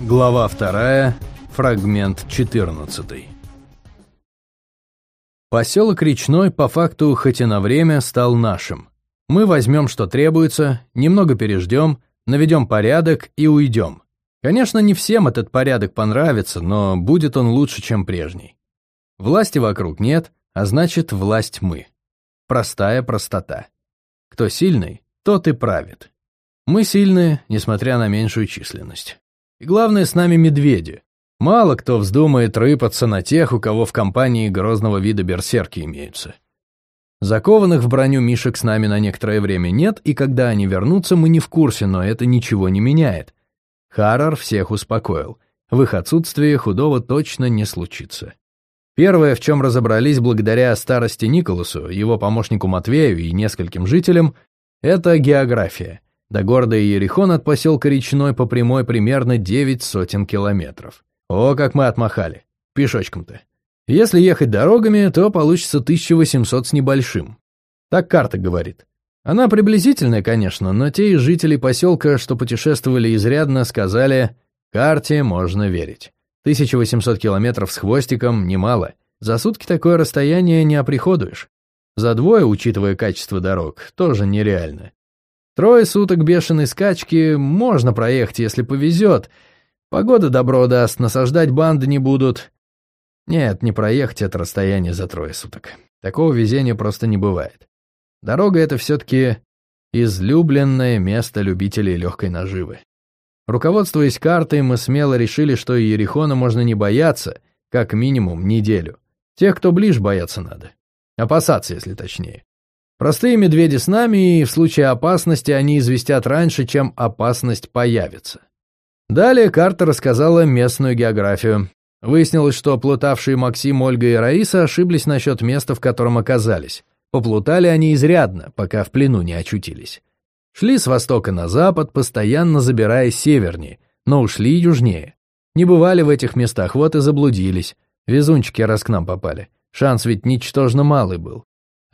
Глава вторая, фрагмент 14. Поселок Речной по факту хоть и на время стал нашим. Мы возьмем, что требуется, немного переждем, наведем порядок и уйдем. Конечно, не всем этот порядок понравится, но будет он лучше, чем прежний. Власти вокруг нет, а значит, власть мы. Простая простота. Кто сильный, тот и правит. Мы сильные, несмотря на меньшую численность. И главное, с нами медведи. Мало кто вздумает рыпаться на тех, у кого в компании грозного вида берсерки имеются. Закованных в броню мишек с нами на некоторое время нет, и когда они вернутся, мы не в курсе, но это ничего не меняет. Харрор всех успокоил. В их отсутствии худого точно не случится. Первое, в чем разобрались благодаря старости Николасу, его помощнику Матвею и нескольким жителям, это география. До города Иерихон от поселка Речной по прямой примерно девять сотен километров. О, как мы отмахали. Пешочком-то. Если ехать дорогами, то получится 1800 с небольшим. Так карта говорит. Она приблизительная, конечно, но те из жителей поселка, что путешествовали изрядно, сказали, карте можно верить. 1800 километров с хвостиком немало. За сутки такое расстояние не оприходуешь. За двое, учитывая качество дорог, тоже нереально. Трое суток бешеной скачки можно проехать, если повезет. Погода добро даст, насаждать банды не будут. Нет, не проехать это расстояние за трое суток. Такого везения просто не бывает. Дорога — это все-таки излюбленное место любителей легкой наживы. Руководствуясь картой, мы смело решили, что Ерехона можно не бояться, как минимум неделю. Тех, кто ближе, бояться надо. Опасаться, если точнее. Простые медведи с нами, и в случае опасности они известят раньше, чем опасность появится. Далее карта рассказала местную географию. Выяснилось, что плутавшие Максим, Ольга и Раиса ошиблись насчет места, в котором оказались. Поплутали они изрядно, пока в плену не очутились. Шли с востока на запад, постоянно забирая севернее, но ушли южнее. Не бывали в этих местах, вот и заблудились. Везунчики раз к нам попали. Шанс ведь ничтожно малый был.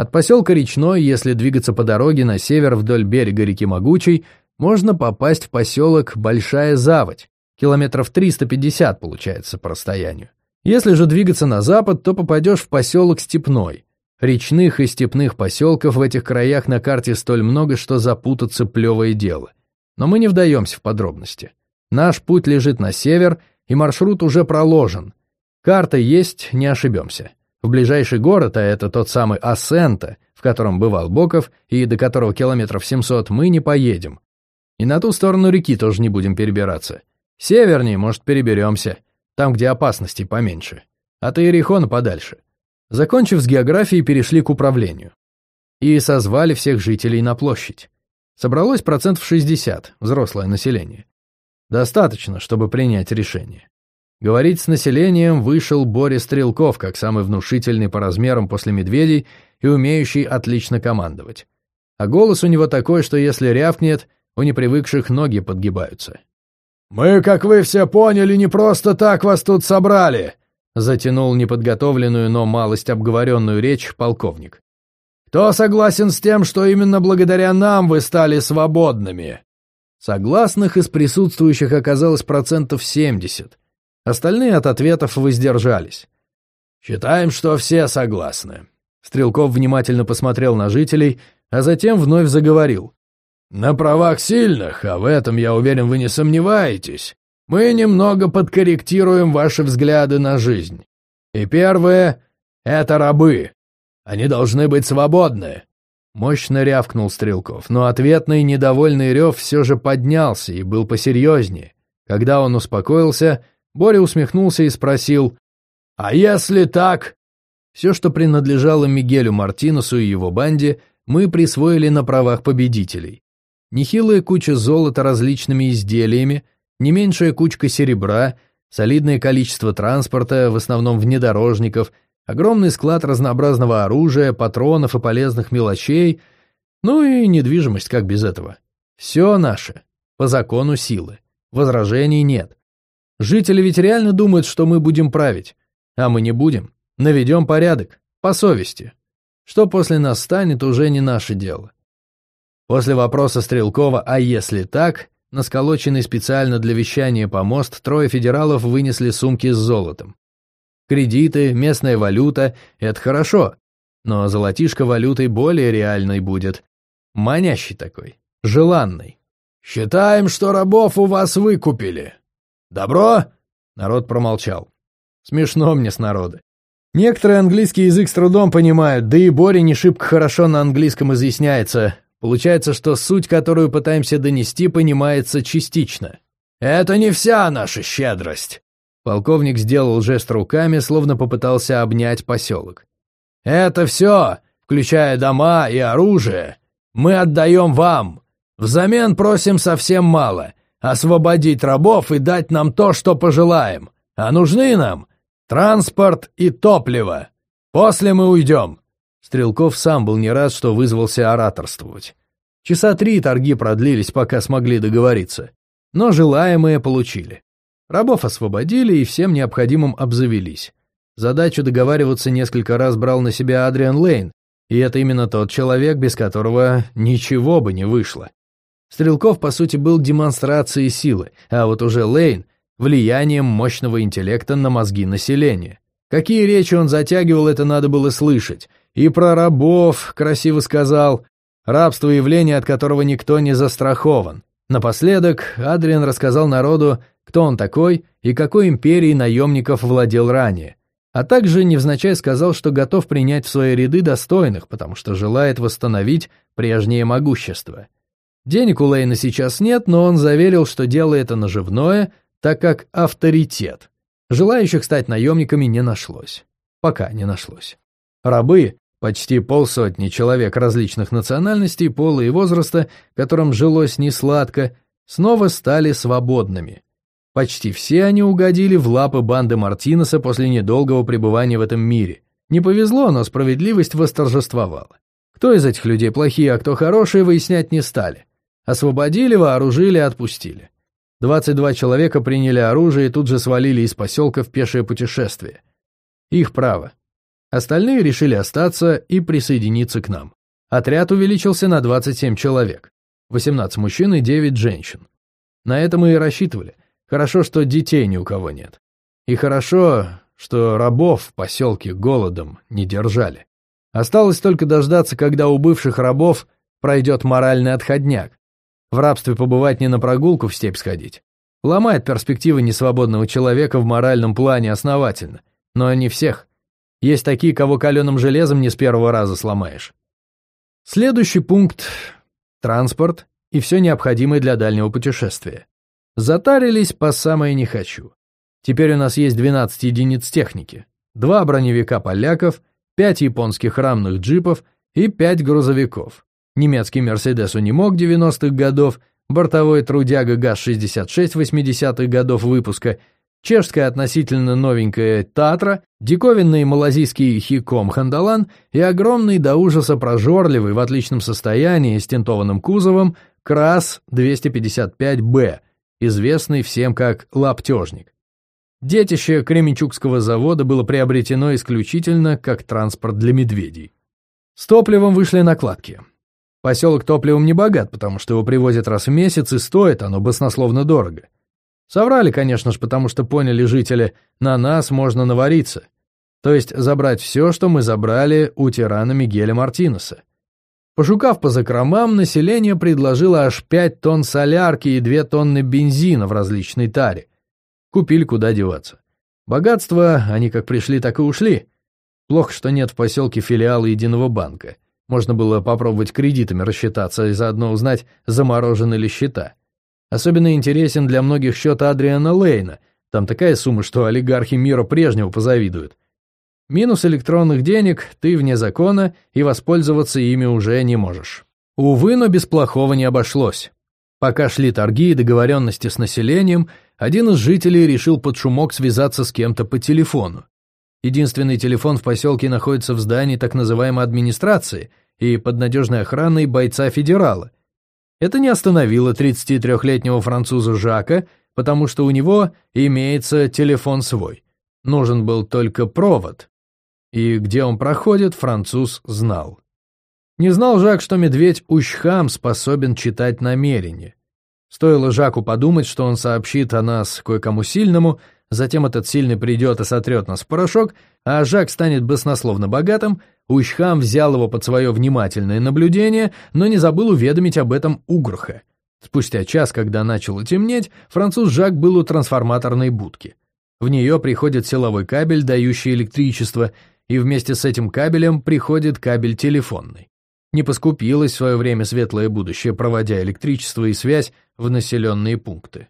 От поселка Речной, если двигаться по дороге на север вдоль берега реки Могучей, можно попасть в поселок Большая Заводь, километров 350 получается по расстоянию. Если же двигаться на запад, то попадешь в поселок Степной. Речных и степных поселков в этих краях на карте столь много, что запутаться плевое дело. Но мы не вдаемся в подробности. Наш путь лежит на север, и маршрут уже проложен. Карта есть, не ошибемся. В ближайший город, а это тот самый Асента, в котором бывал Боков, и до которого километров 700 мы не поедем. И на ту сторону реки тоже не будем перебираться. Севернее, может, переберемся, там, где опасностей поменьше. От Иерихона подальше. Закончив с географией, перешли к управлению. И созвали всех жителей на площадь. Собралось процентов 60, взрослое население. Достаточно, чтобы принять решение. Говорить с населением вышел Боря Стрелков, как самый внушительный по размерам после медведей и умеющий отлично командовать. А голос у него такой, что если рявкнет, у непривыкших ноги подгибаются. «Мы, как вы все поняли, не просто так вас тут собрали», затянул неподготовленную, но малость обговоренную речь полковник. «Кто согласен с тем, что именно благодаря нам вы стали свободными?» Согласных из присутствующих оказалось процентов семьдесят. Остальные от ответов воздержались. «Считаем, что все согласны». Стрелков внимательно посмотрел на жителей, а затем вновь заговорил. «На правах сильных, а в этом, я уверен, вы не сомневаетесь, мы немного подкорректируем ваши взгляды на жизнь. И первое — это рабы. Они должны быть свободны». Мощно рявкнул Стрелков, но ответный недовольный рев все же поднялся и был посерьезнее. Когда он успокоился, Боря усмехнулся и спросил, «А если так?» Все, что принадлежало Мигелю Мартинесу и его банде, мы присвоили на правах победителей. Нехилая куча золота различными изделиями, не меньшая кучка серебра, солидное количество транспорта, в основном внедорожников, огромный склад разнообразного оружия, патронов и полезных мелочей, ну и недвижимость, как без этого. Все наше, по закону силы. Возражений нет. Жители ведь реально думают, что мы будем править. А мы не будем. Наведем порядок. По совести. Что после нас станет, уже не наше дело. После вопроса Стрелкова «А если так?» на сколоченный специально для вещания помост трое федералов вынесли сумки с золотом. Кредиты, местная валюта — это хорошо, но золотишко валютой более реальной будет. Манящий такой, желанный. «Считаем, что рабов у вас выкупили. Добро?» Народ промолчал. Смешно мне с народа. Некоторые английский язык с трудом понимают, да и Боря не шибко хорошо на английском изъясняется. Получается, что суть, которую пытаемся донести, понимается частично. «Это не вся наша щедрость!» Полковник сделал жест руками, словно попытался обнять поселок. «Это все, включая дома и оружие, мы отдаем вам. Взамен просим совсем мало — освободить рабов и дать нам то, что пожелаем. А нужны нам Транспорт и топливо. После мы уйдем. Стрелков сам был не рад, что вызвался ораторствовать. Часа три торги продлились, пока смогли договориться. Но желаемое получили. Рабов освободили и всем необходимым обзавелись. Задачу договариваться несколько раз брал на себя Адриан Лейн, и это именно тот человек, без которого ничего бы не вышло. Стрелков, по сути, был демонстрацией силы, а вот уже Лейн влиянием мощного интеллекта на мозги населения. Какие речи он затягивал, это надо было слышать. И про рабов, красиво сказал, рабство явление, от которого никто не застрахован. Напоследок Адриан рассказал народу, кто он такой и какой империей наемников владел ранее. А также невзначай сказал, что готов принять в свои ряды достойных, потому что желает восстановить прежнее могущество. Денег у Лейна сейчас нет, но он заверил, что дело это наживное, так как авторитет. Желающих стать наемниками не нашлось. Пока не нашлось. Рабы, почти полсотни человек различных национальностей, пола и возраста, которым жилось несладко, снова стали свободными. Почти все они угодили в лапы банды Мартинеса после недолгого пребывания в этом мире. Не повезло, но справедливость восторжествовала. Кто из этих людей плохие, а кто хорошие, выяснять не стали. Освободили, вооружили, отпустили. 22 человека приняли оружие и тут же свалили из поселка в пешее путешествие. Их право. Остальные решили остаться и присоединиться к нам. Отряд увеличился на 27 человек. 18 мужчин и 9 женщин. На это мы и рассчитывали. Хорошо, что детей ни у кого нет. И хорошо, что рабов в поселке голодом не держали. Осталось только дождаться, когда у бывших рабов пройдет моральный отходняк, в рабстве побывать не на прогулку в степь сходить. Ломает перспективы несвободного человека в моральном плане основательно. Но не всех. Есть такие, кого каленым железом не с первого раза сломаешь. Следующий пункт – транспорт и все необходимое для дальнего путешествия. Затарились по самое не хочу. Теперь у нас есть 12 единиц техники, два броневика поляков, 5 японских рамных джипов и 5 грузовиков. Немецкий «Мерседес» не мог 90-х годов, бортовой трудяга ГАЗ-66 80-х годов выпуска, чешская относительно новенькая «Татра», диковинный малазийский «Хиком Хандалан» и огромный до ужаса прожорливый в отличном состоянии с тентованным кузовом КРАС-255Б, известный всем как «Лаптежник». Детище Кременчугского завода было приобретено исключительно как транспорт для медведей. С топливом вышли накладки. Поселок топливом не богат, потому что его привозят раз в месяц, и стоит оно баснословно дорого. Соврали, конечно же, потому что поняли жители, на нас можно навариться. То есть забрать все, что мы забрали у тирана Мигеля Мартинеса. Пошукав по закромам, население предложило аж 5 тонн солярки и 2 тонны бензина в различной таре. Купили куда деваться. Богатство, они как пришли, так и ушли. Плохо, что нет в поселке филиала единого банка. Можно было попробовать кредитами рассчитаться и заодно узнать, заморожены ли счета. Особенно интересен для многих счет Адриана Лейна. Там такая сумма, что олигархи мира прежнего позавидуют. Минус электронных денег, ты вне закона, и воспользоваться ими уже не можешь. Увы, но без плохого не обошлось. Пока шли торги и договоренности с населением, один из жителей решил под шумок связаться с кем-то по телефону. Единственный телефон в поселке находится в здании так называемой администрации и под надежной охраной бойца федерала. Это не остановило 33-летнего француза Жака, потому что у него имеется телефон свой. Нужен был только провод. И где он проходит, француз знал. Не знал Жак, что медведь Ущхам способен читать намерения. Стоило Жаку подумать, что он сообщит о нас кое-кому сильному, затем этот сильный придет и сотрет нас в порошок, а Жак станет баснословно богатым, Ущхам взял его под свое внимательное наблюдение, но не забыл уведомить об этом Угрха. Спустя час, когда начало темнеть, француз Жак был у трансформаторной будки. В нее приходит силовой кабель, дающий электричество, и вместе с этим кабелем приходит кабель телефонный. Не поскупилось в свое время светлое будущее, проводя электричество и связь в населенные пункты.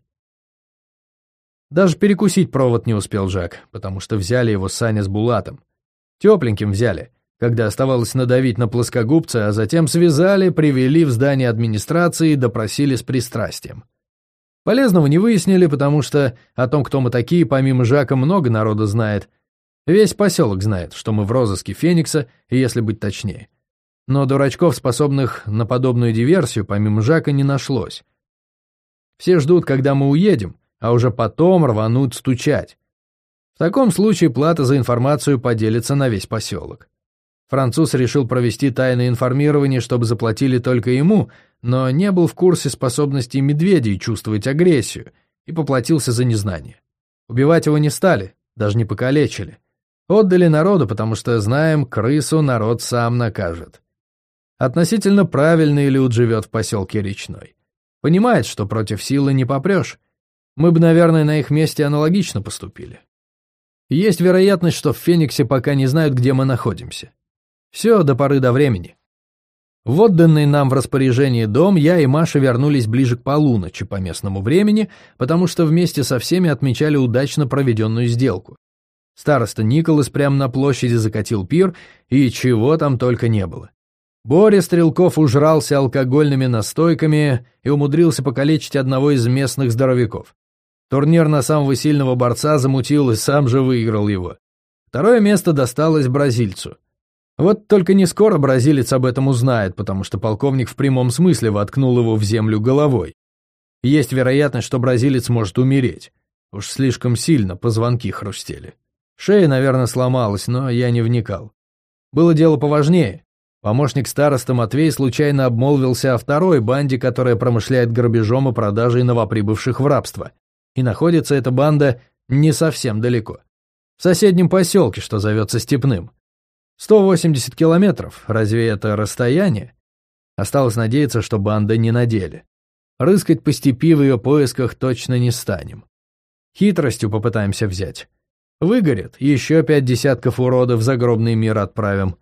Даже перекусить провод не успел Жак, потому что взяли его Саня с Булатом. Тепленьким взяли, когда оставалось надавить на плоскогубца, а затем связали, привели в здание администрации и допросили с пристрастием. Полезного не выяснили, потому что о том, кто мы такие, помимо Жака, много народа знает — Весь поселок знает, что мы в розыске Феникса, если быть точнее. Но дурачков, способных на подобную диверсию, помимо Жака, не нашлось. Все ждут, когда мы уедем, а уже потом рванут стучать. В таком случае плата за информацию поделится на весь поселок. Француз решил провести тайное информирование, чтобы заплатили только ему, но не был в курсе способностей медведей чувствовать агрессию и поплатился за незнание. Убивать его не стали, даже не покалечили. Отдали народу, потому что, знаем, крысу народ сам накажет. Относительно правильный люд живет в поселке Речной. Понимает, что против силы не попрешь. Мы бы, наверное, на их месте аналогично поступили. Есть вероятность, что в Фениксе пока не знают, где мы находимся. Все до поры до времени. В отданный нам в распоряжение дом я и Маша вернулись ближе к полуночи по местному времени, потому что вместе со всеми отмечали удачно проведенную сделку. Староста Николас прямо на площади закатил пир, и чего там только не было. Боря Стрелков ужрался алкогольными настойками и умудрился покалечить одного из местных здоровяков. Турнир на самого сильного борца замутил и сам же выиграл его. Второе место досталось бразильцу. Вот только не скоро бразилец об этом узнает, потому что полковник в прямом смысле воткнул его в землю головой. Есть вероятность, что бразилец может умереть. Уж слишком сильно позвонки хрустели. Шея, наверное, сломалась, но я не вникал. Было дело поважнее. Помощник староста Матвей случайно обмолвился о второй банде, которая промышляет грабежом и продажей новоприбывших в рабство. И находится эта банда не совсем далеко. В соседнем поселке, что зовется Степным. 180 километров, разве это расстояние? Осталось надеяться, что банда не на деле. Рыскать по степи в ее поисках точно не станем. Хитростью попытаемся взять. Выгорит, еще пять десятков уродов в загробный мир отправим.